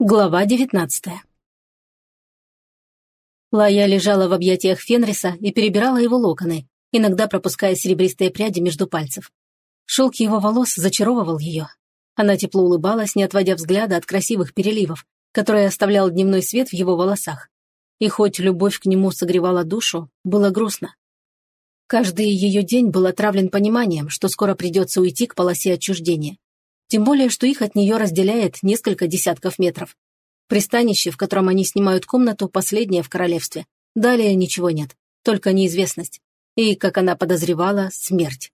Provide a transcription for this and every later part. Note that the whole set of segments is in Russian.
Глава девятнадцатая Лая лежала в объятиях Фенриса и перебирала его локоны, иногда пропуская серебристые пряди между пальцев. Шелк его волос зачаровывал ее. Она тепло улыбалась, не отводя взгляда от красивых переливов, которые оставлял дневной свет в его волосах. И хоть любовь к нему согревала душу, было грустно. Каждый ее день был отравлен пониманием, что скоро придется уйти к полосе отчуждения. Тем более, что их от нее разделяет несколько десятков метров. Пристанище, в котором они снимают комнату, последнее в королевстве. Далее ничего нет, только неизвестность. И, как она подозревала, смерть.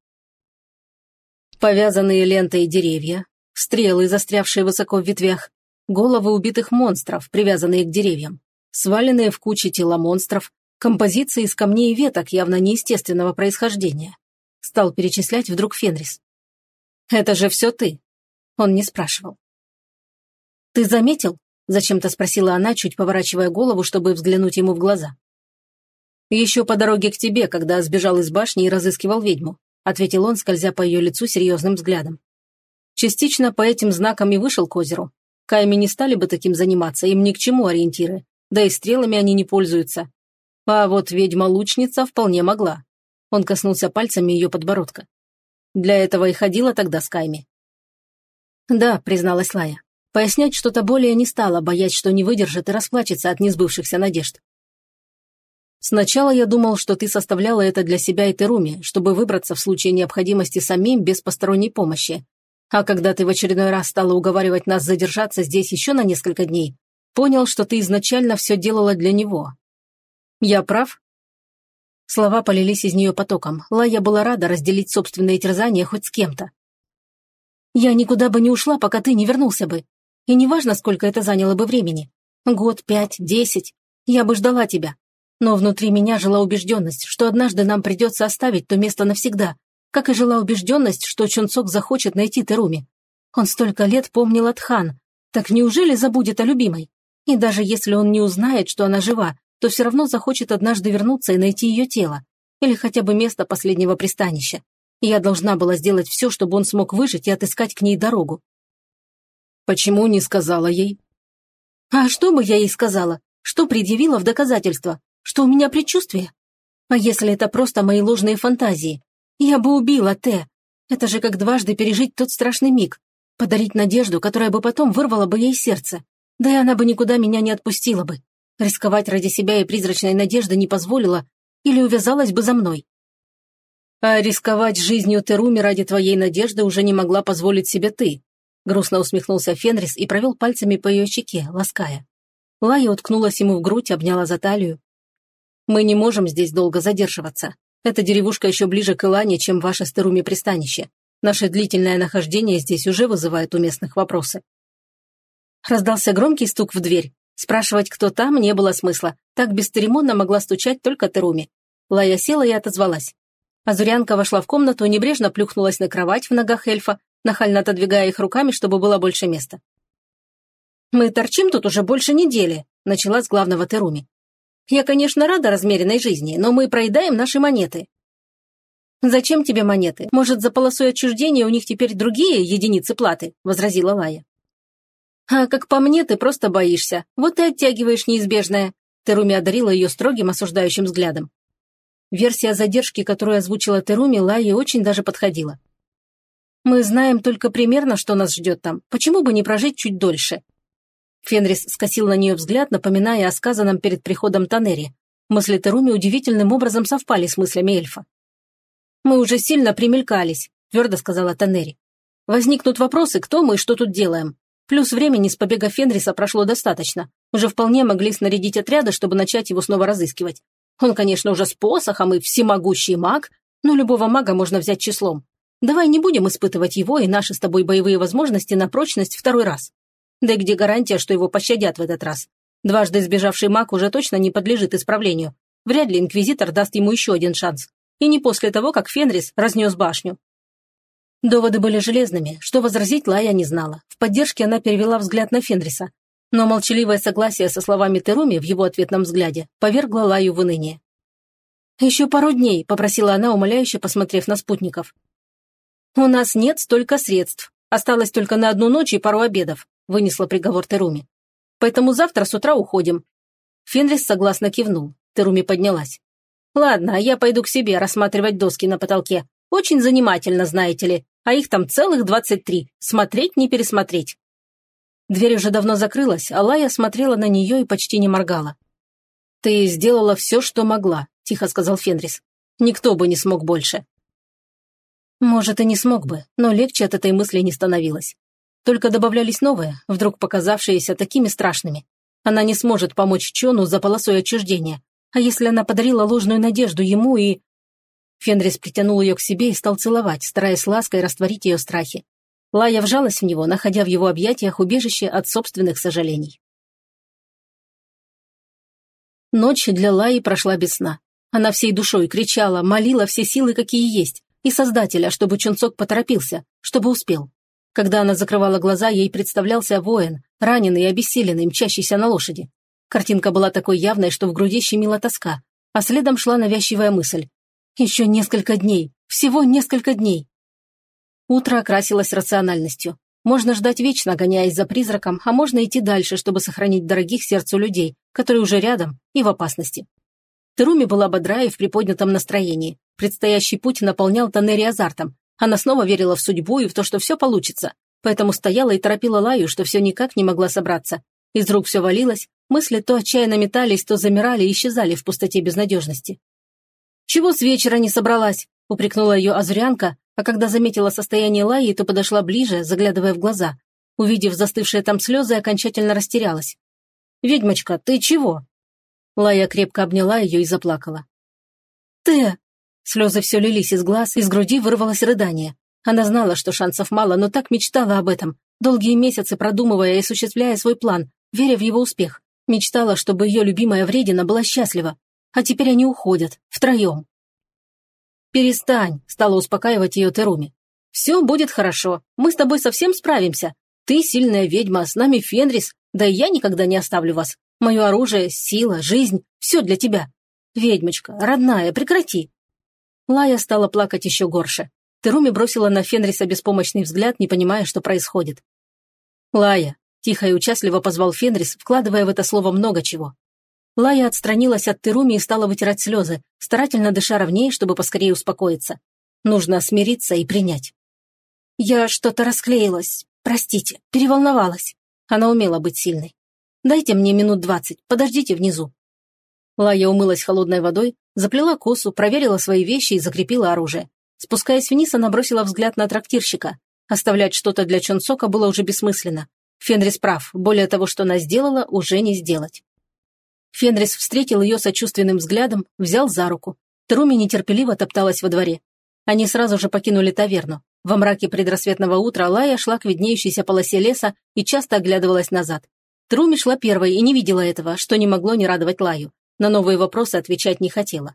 Повязанные лентой деревья, стрелы, застрявшие высоко в ветвях, головы убитых монстров, привязанные к деревьям, сваленные в кучи тела монстров, композиции из камней и веток явно неестественного происхождения. Стал перечислять вдруг Фенрис. «Это же все ты», он не спрашивал. «Ты заметил?» – зачем-то спросила она, чуть поворачивая голову, чтобы взглянуть ему в глаза. «Еще по дороге к тебе, когда сбежал из башни и разыскивал ведьму», – ответил он, скользя по ее лицу серьезным взглядом. «Частично по этим знакам и вышел к озеру. Кайми не стали бы таким заниматься, им ни к чему ориентиры, да и стрелами они не пользуются. А вот ведьма-лучница вполне могла». Он коснулся пальцами ее подбородка. Для этого и ходила тогда с Кайми. «Да», — призналась Лая. Пояснять что-то более не стала, боясь, что не выдержит и расплачется от несбывшихся надежд. «Сначала я думал, что ты составляла это для себя и Теруми, чтобы выбраться в случае необходимости самим без посторонней помощи. А когда ты в очередной раз стала уговаривать нас задержаться здесь еще на несколько дней, понял, что ты изначально все делала для него. Я прав?» Слова полились из нее потоком. Лая была рада разделить собственные терзания хоть с кем-то. Я никуда бы не ушла, пока ты не вернулся бы. И неважно, сколько это заняло бы времени. Год, пять, десять. Я бы ждала тебя. Но внутри меня жила убежденность, что однажды нам придется оставить то место навсегда, как и жила убежденность, что Чунцок захочет найти Теруми. Он столько лет помнил Атхан. Так неужели забудет о любимой? И даже если он не узнает, что она жива, то все равно захочет однажды вернуться и найти ее тело. Или хотя бы место последнего пристанища. Я должна была сделать все, чтобы он смог выжить и отыскать к ней дорогу. Почему не сказала ей? А что бы я ей сказала? Что предъявила в доказательство? Что у меня предчувствие? А если это просто мои ложные фантазии? Я бы убила Т. Это же как дважды пережить тот страшный миг. Подарить надежду, которая бы потом вырвала бы ей сердце. Да и она бы никуда меня не отпустила бы. Рисковать ради себя и призрачной надежды не позволила или увязалась бы за мной. А рисковать жизнью Теруми ради твоей надежды уже не могла позволить себе ты. Грустно усмехнулся Фенрис и провел пальцами по ее щеке, лаская. Лая уткнулась ему в грудь, обняла за талию. «Мы не можем здесь долго задерживаться. Эта деревушка еще ближе к Илане, чем ваше с Теруми пристанище. Наше длительное нахождение здесь уже вызывает у местных вопросы». Раздался громкий стук в дверь. Спрашивать, кто там, не было смысла. Так бесцеремонно могла стучать только Теруми. Лая села и отозвалась. Азурянка вошла в комнату, небрежно плюхнулась на кровать в ногах эльфа, нахально отодвигая их руками, чтобы было больше места. «Мы торчим тут уже больше недели», — начала с главного Теруми. «Я, конечно, рада размеренной жизни, но мы проедаем наши монеты». «Зачем тебе монеты? Может, за полосой отчуждения у них теперь другие единицы платы?» — возразила Лая. «А как по мне, ты просто боишься. Вот и оттягиваешь неизбежное». Теруми одарила ее строгим осуждающим взглядом. Версия задержки, которую озвучила Теруми, Лае очень даже подходила. «Мы знаем только примерно, что нас ждет там. Почему бы не прожить чуть дольше?» Фенрис скосил на нее взгляд, напоминая о сказанном перед приходом Танери. Мысли Теруми удивительным образом совпали с мыслями эльфа. «Мы уже сильно примелькались», – твердо сказала Танери. «Возникнут вопросы, кто мы и что тут делаем. Плюс времени с побега Фенриса прошло достаточно. Уже вполне могли снарядить отряды, чтобы начать его снова разыскивать. Он, конечно, уже с посохом и всемогущий маг, но любого мага можно взять числом. Давай не будем испытывать его и наши с тобой боевые возможности на прочность второй раз. Да и где гарантия, что его пощадят в этот раз? Дважды сбежавший маг уже точно не подлежит исправлению. Вряд ли Инквизитор даст ему еще один шанс. И не после того, как Фенрис разнес башню. Доводы были железными, что возразить Лая не знала. В поддержке она перевела взгляд на Фенриса, но молчаливое согласие со словами Теруми в его ответном взгляде повергло Лаю в уныние. «Еще пару дней», — попросила она, умоляюще посмотрев на спутников. «У нас нет столько средств. Осталось только на одну ночь и пару обедов», — вынесла приговор Теруми. поэтому завтра с утра уходим». Фенрис согласно кивнул. Теруми поднялась. «Ладно, я пойду к себе рассматривать доски на потолке. Очень занимательно, знаете ли. А их там целых двадцать три. Смотреть не пересмотреть». Дверь уже давно закрылась, а Лая смотрела на нее и почти не моргала. «Ты сделала все, что могла», – тихо сказал Фенрис. «Никто бы не смог больше». Может, и не смог бы, но легче от этой мысли не становилось. Только добавлялись новые, вдруг показавшиеся такими страшными. Она не сможет помочь Чону за полосой отчуждения. А если она подарила ложную надежду ему и... Фенрис притянул ее к себе и стал целовать, стараясь лаской растворить ее страхи. Лая вжалась в него, находя в его объятиях убежище от собственных сожалений. Ночь для Лаи прошла без сна. Она всей душой кричала, молила все силы, какие есть, и Создателя, чтобы Чунцок поторопился, чтобы успел. Когда она закрывала глаза, ей представлялся воин, раненый и обессиленный, мчащийся на лошади. Картинка была такой явной, что в груди щемила тоска, а следом шла навязчивая мысль. Еще несколько дней, всего несколько дней. Утро окрасилось рациональностью. Можно ждать вечно, гоняясь за призраком, а можно идти дальше, чтобы сохранить дорогих сердцу людей, которые уже рядом и в опасности. Теруми была бодра и в приподнятом настроении. Предстоящий путь наполнял Танери азартом, она снова верила в судьбу и в то, что все получится, поэтому стояла и торопила Лаю, что все никак не могла собраться. Из рук все валилось, мысли то отчаянно метались, то замирали и исчезали в пустоте безнадежности. «Чего с вечера не собралась?» – упрекнула ее Азурянка, а когда заметила состояние Лаи, то подошла ближе, заглядывая в глаза. Увидев застывшие там слезы, окончательно растерялась. «Ведьмочка, ты чего?» Лая крепко обняла ее и заплакала. «Ты...» Слезы все лились из глаз, из груди вырвалось рыдание. Она знала, что шансов мало, но так мечтала об этом, долгие месяцы продумывая и осуществляя свой план, веря в его успех. Мечтала, чтобы ее любимая вредина была счастлива. А теперь они уходят, втроем. «Перестань», — стала успокаивать ее Теруми. «Все будет хорошо. Мы с тобой совсем справимся. Ты сильная ведьма, с нами Фенрис, да и я никогда не оставлю вас. Мое оружие, сила, жизнь — все для тебя. Ведьмочка, родная, прекрати. Лая стала плакать еще горше. Теруми бросила на Фенриса беспомощный взгляд, не понимая, что происходит. «Лая», – тихо и участливо позвал Фенрис, вкладывая в это слово много чего. Лая отстранилась от Теруми и стала вытирать слезы, старательно дыша ровнее, чтобы поскорее успокоиться. Нужно смириться и принять. «Я что-то расклеилась. Простите, переволновалась». Она умела быть сильной. «Дайте мне минут двадцать, подождите внизу». Лая умылась холодной водой, Заплела косу, проверила свои вещи и закрепила оружие. Спускаясь вниз, она бросила взгляд на трактирщика. Оставлять что-то для Чонсока было уже бессмысленно. Фенрис прав, более того, что она сделала, уже не сделать. Фенрис встретил ее сочувственным взглядом, взял за руку. Труми нетерпеливо топталась во дворе. Они сразу же покинули таверну. Во мраке предрассветного утра Лая шла к виднеющейся полосе леса и часто оглядывалась назад. Труми шла первой и не видела этого, что не могло не радовать Лаю. На новые вопросы отвечать не хотела.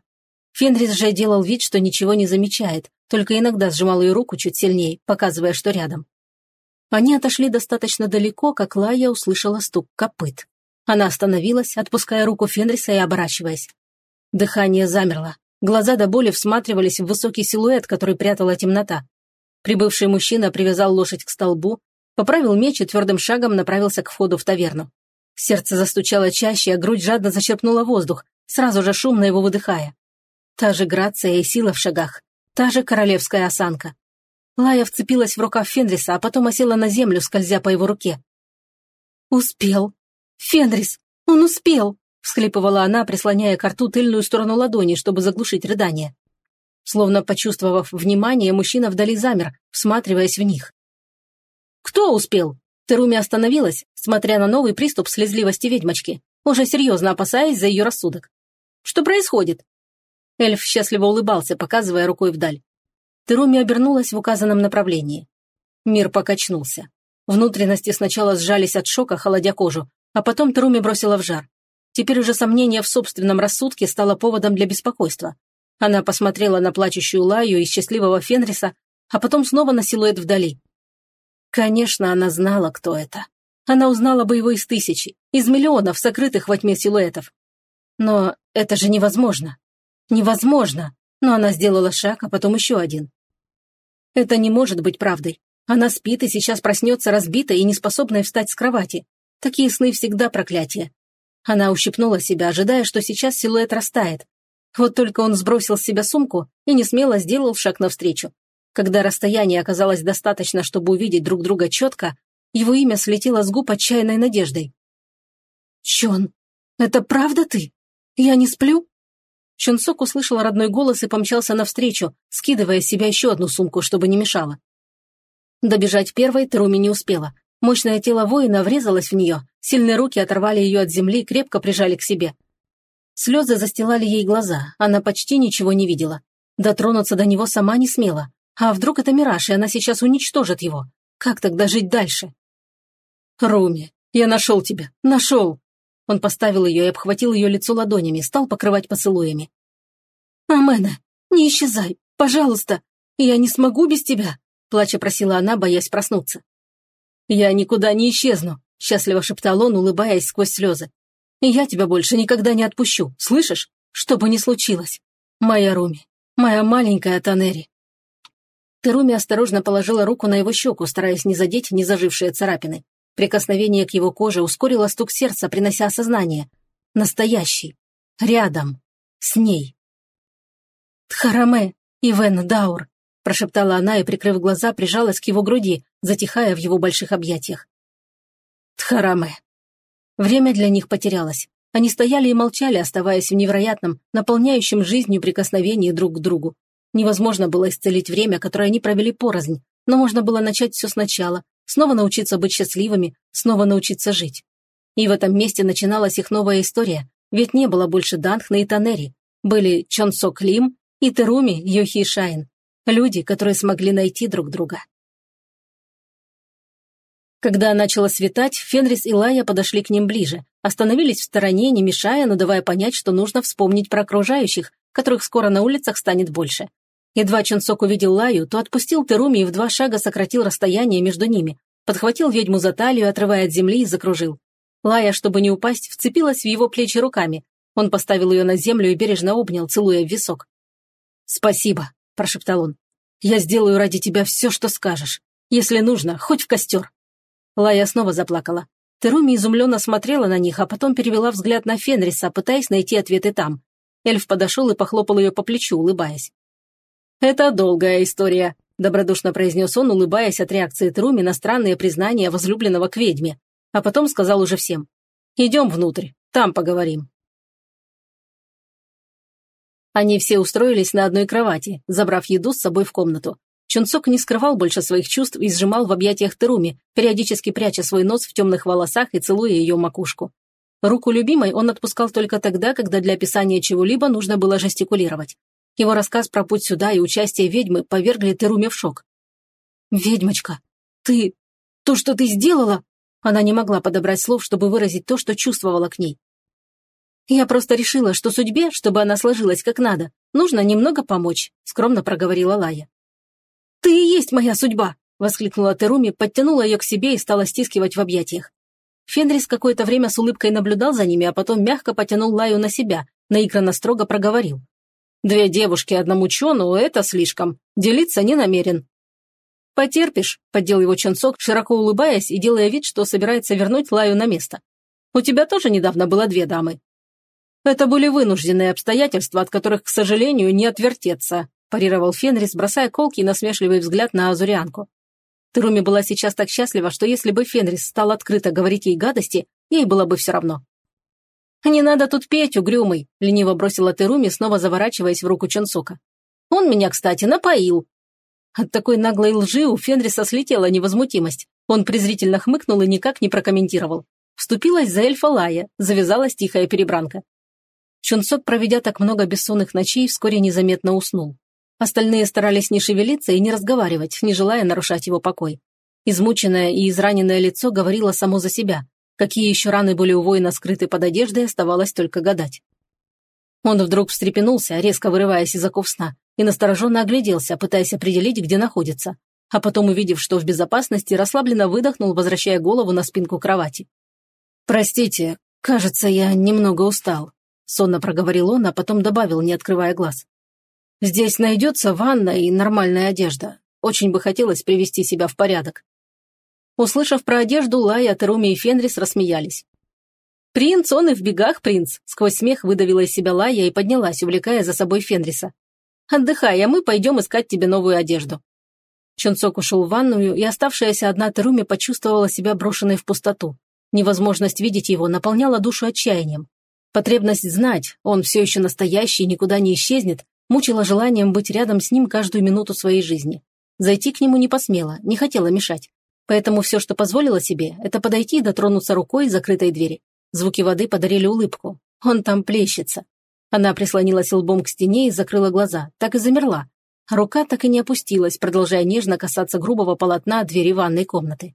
Фенрис же делал вид, что ничего не замечает, только иногда сжимал ее руку чуть сильнее, показывая, что рядом. Они отошли достаточно далеко, как Лая услышала стук копыт. Она остановилась, отпуская руку Фенриса и оборачиваясь. Дыхание замерло. Глаза до боли всматривались в высокий силуэт, который прятала темнота. Прибывший мужчина привязал лошадь к столбу, поправил меч и твердым шагом направился к входу в таверну. Сердце застучало чаще, а грудь жадно зачерпнула воздух, сразу же шумно его выдыхая. Та же грация и сила в шагах, та же королевская осанка. Лая вцепилась в рукав Фенриса, а потом осела на землю, скользя по его руке. «Успел! Фенрис! Он успел!» – всхлипывала она, прислоняя к рту тыльную сторону ладони, чтобы заглушить рыдание. Словно почувствовав внимание, мужчина вдали замер, всматриваясь в них. «Кто успел?» Теруми остановилась, смотря на новый приступ слезливости ведьмочки, уже серьезно опасаясь за ее рассудок. «Что происходит?» Эльф счастливо улыбался, показывая рукой вдаль. Теруми обернулась в указанном направлении. Мир покачнулся. Внутренности сначала сжались от шока, холодя кожу, а потом Теруми бросила в жар. Теперь уже сомнение в собственном рассудке стало поводом для беспокойства. Она посмотрела на плачущую Лаю и счастливого Фенриса, а потом снова на силуэт вдали. Конечно, она знала, кто это. Она узнала бы его из тысячи, из миллионов сокрытых во тьме силуэтов. Но это же невозможно. Невозможно. Но она сделала шаг, а потом еще один. Это не может быть правдой. Она спит и сейчас проснется разбитой и неспособной встать с кровати. Такие сны всегда проклятие. Она ущипнула себя, ожидая, что сейчас силуэт растает. Вот только он сбросил с себя сумку и не смело сделал шаг навстречу. Когда расстояние оказалось достаточно, чтобы увидеть друг друга четко, его имя слетело с губ отчаянной надеждой. «Чон, это правда ты? Я не сплю?» Чонсок услышал родной голос и помчался навстречу, скидывая с себя еще одну сумку, чтобы не мешало. Добежать первой Теруми не успела. Мощное тело воина врезалось в нее, сильные руки оторвали ее от земли и крепко прижали к себе. Слезы застилали ей глаза, она почти ничего не видела. Дотронуться до него сама не смела. А вдруг это мираж, и она сейчас уничтожит его? Как тогда жить дальше? «Руми, я нашел тебя, нашел!» Он поставил ее и обхватил ее лицо ладонями, стал покрывать поцелуями. «Амена, не исчезай, пожалуйста! Я не смогу без тебя!» Плача просила она, боясь проснуться. «Я никуда не исчезну», — счастливо шептал он, улыбаясь сквозь слезы. «И я тебя больше никогда не отпущу, слышишь? Что бы ни случилось. Моя Руми, моя маленькая Танери». Теруми осторожно положила руку на его щеку, стараясь не задеть незажившие царапины. Прикосновение к его коже ускорило стук сердца, принося осознание. Настоящий. Рядом. С ней. «Тхараме, Ивен Даур», – прошептала она и, прикрыв глаза, прижалась к его груди, затихая в его больших объятиях. Тхараме. Время для них потерялось. Они стояли и молчали, оставаясь в невероятном, наполняющем жизнью прикосновении друг к другу. Невозможно было исцелить время, которое они провели порознь, но можно было начать все сначала, снова научиться быть счастливыми, снова научиться жить. И в этом месте начиналась их новая история, ведь не было больше Данхна и Танери. Были Чонсок Лим и Теруми Йохи Шайн. Люди, которые смогли найти друг друга. Когда начало светать, Фенрис и Лая подошли к ним ближе, остановились в стороне, не мешая, но давая понять, что нужно вспомнить про окружающих, которых скоро на улицах станет больше. Едва Чунсок увидел Лаю, то отпустил Теруми и в два шага сократил расстояние между ними, подхватил ведьму за талию, отрывая от земли и закружил. Лая, чтобы не упасть, вцепилась в его плечи руками. Он поставил ее на землю и бережно обнял, целуя в висок. «Спасибо», – прошептал он. «Я сделаю ради тебя все, что скажешь. Если нужно, хоть в костер». Лая снова заплакала. Теруми изумленно смотрела на них, а потом перевела взгляд на Фенриса, пытаясь найти ответы там. Эльф подошел и похлопал ее по плечу, улыбаясь. «Это долгая история», – добродушно произнес он, улыбаясь от реакции Теруми на странные признания возлюбленного к ведьме. А потом сказал уже всем. «Идем внутрь, там поговорим». Они все устроились на одной кровати, забрав еду с собой в комнату. Чунцок не скрывал больше своих чувств и сжимал в объятиях Теруми, периодически пряча свой нос в темных волосах и целуя ее макушку. Руку любимой он отпускал только тогда, когда для описания чего-либо нужно было жестикулировать. Его рассказ про путь сюда и участие ведьмы повергли Теруми в шок. «Ведьмочка, ты... то, что ты сделала...» Она не могла подобрать слов, чтобы выразить то, что чувствовала к ней. «Я просто решила, что судьбе, чтобы она сложилась как надо, нужно немного помочь», скромно проговорила Лая. «Ты и есть моя судьба!» – воскликнула Теруми, подтянула ее к себе и стала стискивать в объятиях. Фенрис какое-то время с улыбкой наблюдал за ними, а потом мягко потянул Лаю на себя, наигранно строго проговорил. «Две девушки одному Чону – это слишком. Делиться не намерен». «Потерпишь», – поддел его Чонсок, широко улыбаясь и делая вид, что собирается вернуть Лаю на место. «У тебя тоже недавно было две дамы». «Это были вынужденные обстоятельства, от которых, к сожалению, не отвертеться», парировал Фенрис, бросая колкий насмешливый взгляд на Азурианку. Теруми была сейчас так счастлива, что если бы Фенрис стал открыто говорить ей гадости, ей было бы все равно. «Не надо тут петь, угрюмый», — лениво бросила Теруми, снова заворачиваясь в руку Чонсока. «Он меня, кстати, напоил». От такой наглой лжи у Фенриса слетела невозмутимость. Он презрительно хмыкнул и никак не прокомментировал. Вступилась за эльфа Лая, завязалась тихая перебранка. Чунсок, проведя так много бессонных ночей, вскоре незаметно уснул. Остальные старались не шевелиться и не разговаривать, не желая нарушать его покой. Измученное и израненное лицо говорило само за себя. Какие еще раны были у воина скрыты под одеждой, оставалось только гадать. Он вдруг встрепенулся, резко вырываясь из оков сна, и настороженно огляделся, пытаясь определить, где находится. А потом, увидев, что в безопасности, расслабленно выдохнул, возвращая голову на спинку кровати. «Простите, кажется, я немного устал», — сонно проговорил он, а потом добавил, не открывая глаз. Здесь найдется ванна и нормальная одежда. Очень бы хотелось привести себя в порядок. Услышав про одежду, Лая, Теруми и Фенрис рассмеялись. «Принц, он и в бегах принц!» Сквозь смех выдавила из себя Лая и поднялась, увлекая за собой Фенриса. «Отдыхай, а мы пойдем искать тебе новую одежду». Чунцок ушел в ванную, и оставшаяся одна Теруми почувствовала себя брошенной в пустоту. Невозможность видеть его наполняла душу отчаянием. Потребность знать, он все еще настоящий и никуда не исчезнет, мучила желанием быть рядом с ним каждую минуту своей жизни. Зайти к нему не посмела, не хотела мешать. Поэтому все, что позволила себе, это подойти и дотронуться рукой закрытой двери. Звуки воды подарили улыбку. Он там плещется. Она прислонилась лбом к стене и закрыла глаза, так и замерла. Рука так и не опустилась, продолжая нежно касаться грубого полотна двери ванной комнаты.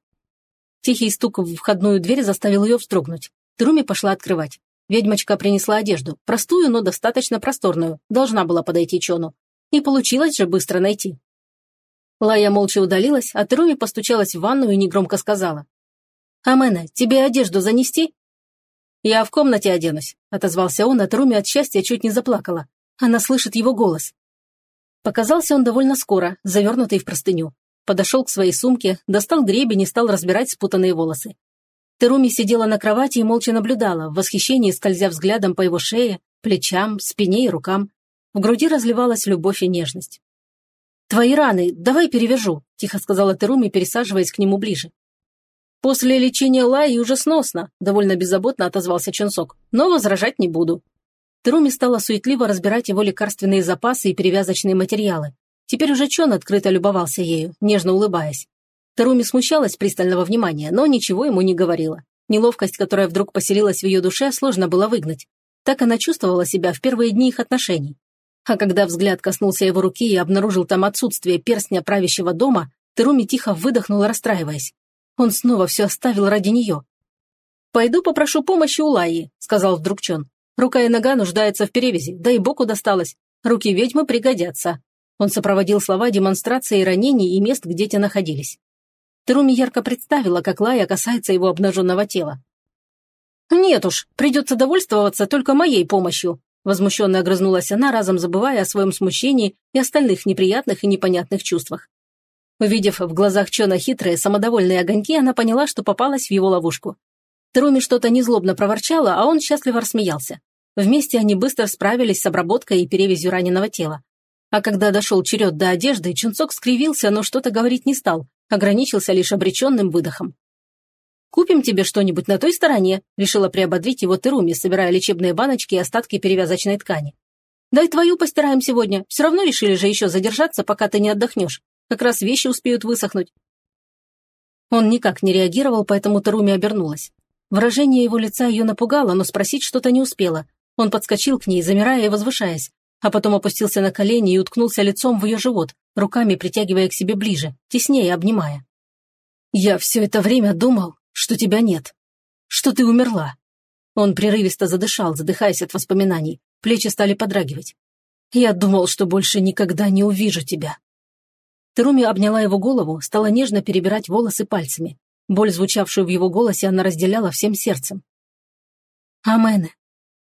Тихий стук в входную дверь заставил ее вздрогнуть. Труми пошла открывать. Ведьмочка принесла одежду, простую, но достаточно просторную, должна была подойти Чону. Не получилось же быстро найти. Лая молча удалилась, а Теруми постучалась в ванну и негромко сказала. «Амена, тебе одежду занести?» «Я в комнате оденусь», — отозвался он, а Теруми от счастья чуть не заплакала. Она слышит его голос. Показался он довольно скоро, завернутый в простыню. Подошел к своей сумке, достал гребень и стал разбирать спутанные волосы. Теруми сидела на кровати и молча наблюдала, в восхищении скользя взглядом по его шее, плечам, спине и рукам. В груди разливалась любовь и нежность. «Твои раны, давай перевяжу», – тихо сказала Теруми, пересаживаясь к нему ближе. «После лечения Лаи уже сносно», – довольно беззаботно отозвался Чунсок. «Но возражать не буду». Теруми стала суетливо разбирать его лекарственные запасы и перевязочные материалы. Теперь уже Чон открыто любовался ею, нежно улыбаясь. Таруми смущалась пристального внимания, но ничего ему не говорила. Неловкость, которая вдруг поселилась в ее душе, сложно было выгнать. Так она чувствовала себя в первые дни их отношений. А когда взгляд коснулся его руки и обнаружил там отсутствие перстня правящего дома, Теруми тихо выдохнула, расстраиваясь. Он снова все оставил ради нее. «Пойду попрошу помощи у Лаи», — сказал вдруг Чон. «Рука и нога нуждаются в перевязи, да и боку досталось. Руки ведьмы пригодятся. Он сопроводил слова демонстрацией ранений и мест, где те находились. Теруми ярко представила, как Лая касается его обнаженного тела. «Нет уж, придется довольствоваться только моей помощью», возмущенно огрызнулась она, разом забывая о своем смущении и остальных неприятных и непонятных чувствах. Увидев в глазах Чона хитрые, самодовольные огоньки, она поняла, что попалась в его ловушку. Теруми что-то незлобно проворчала, а он счастливо рассмеялся. Вместе они быстро справились с обработкой и перевязью раненого тела. А когда дошел черед до одежды, Чунцок скривился, но что-то говорить не стал, ограничился лишь обреченным выдохом. «Купим тебе что-нибудь на той стороне», – решила приободрить его Теруми, собирая лечебные баночки и остатки перевязочной ткани. «Дай твою постираем сегодня. Все равно решили же еще задержаться, пока ты не отдохнешь. Как раз вещи успеют высохнуть». Он никак не реагировал, поэтому Теруми обернулась. Выражение его лица ее напугало, но спросить что-то не успела. Он подскочил к ней, замирая и возвышаясь а потом опустился на колени и уткнулся лицом в ее живот, руками притягивая к себе ближе, теснее обнимая. «Я все это время думал, что тебя нет, что ты умерла». Он прерывисто задышал, задыхаясь от воспоминаний, плечи стали подрагивать. «Я думал, что больше никогда не увижу тебя». Теруми обняла его голову, стала нежно перебирать волосы пальцами. Боль, звучавшую в его голосе, она разделяла всем сердцем. «Амене,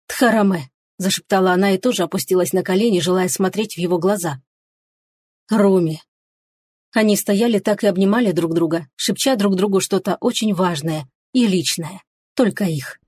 Тхараме, зашептала она и тоже опустилась на колени, желая смотреть в его глаза. «Руми». Они стояли так и обнимали друг друга, шепча друг другу что-то очень важное и личное, только их.